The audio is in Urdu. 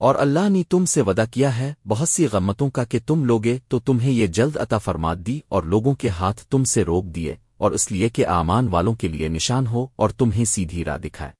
اور اللہ نے تم سے ودا کیا ہے، بہت سی غمتوں کا کہ تم لوگے تو تمہیں یہ جلد عطا فرماد دی اور لوگوں کے ہاتھ تم سے روک دیے، اور اس لیے کہ آمان والوں کے لیے نشان ہو اور تمہیں سیدھی راہ دکھائے۔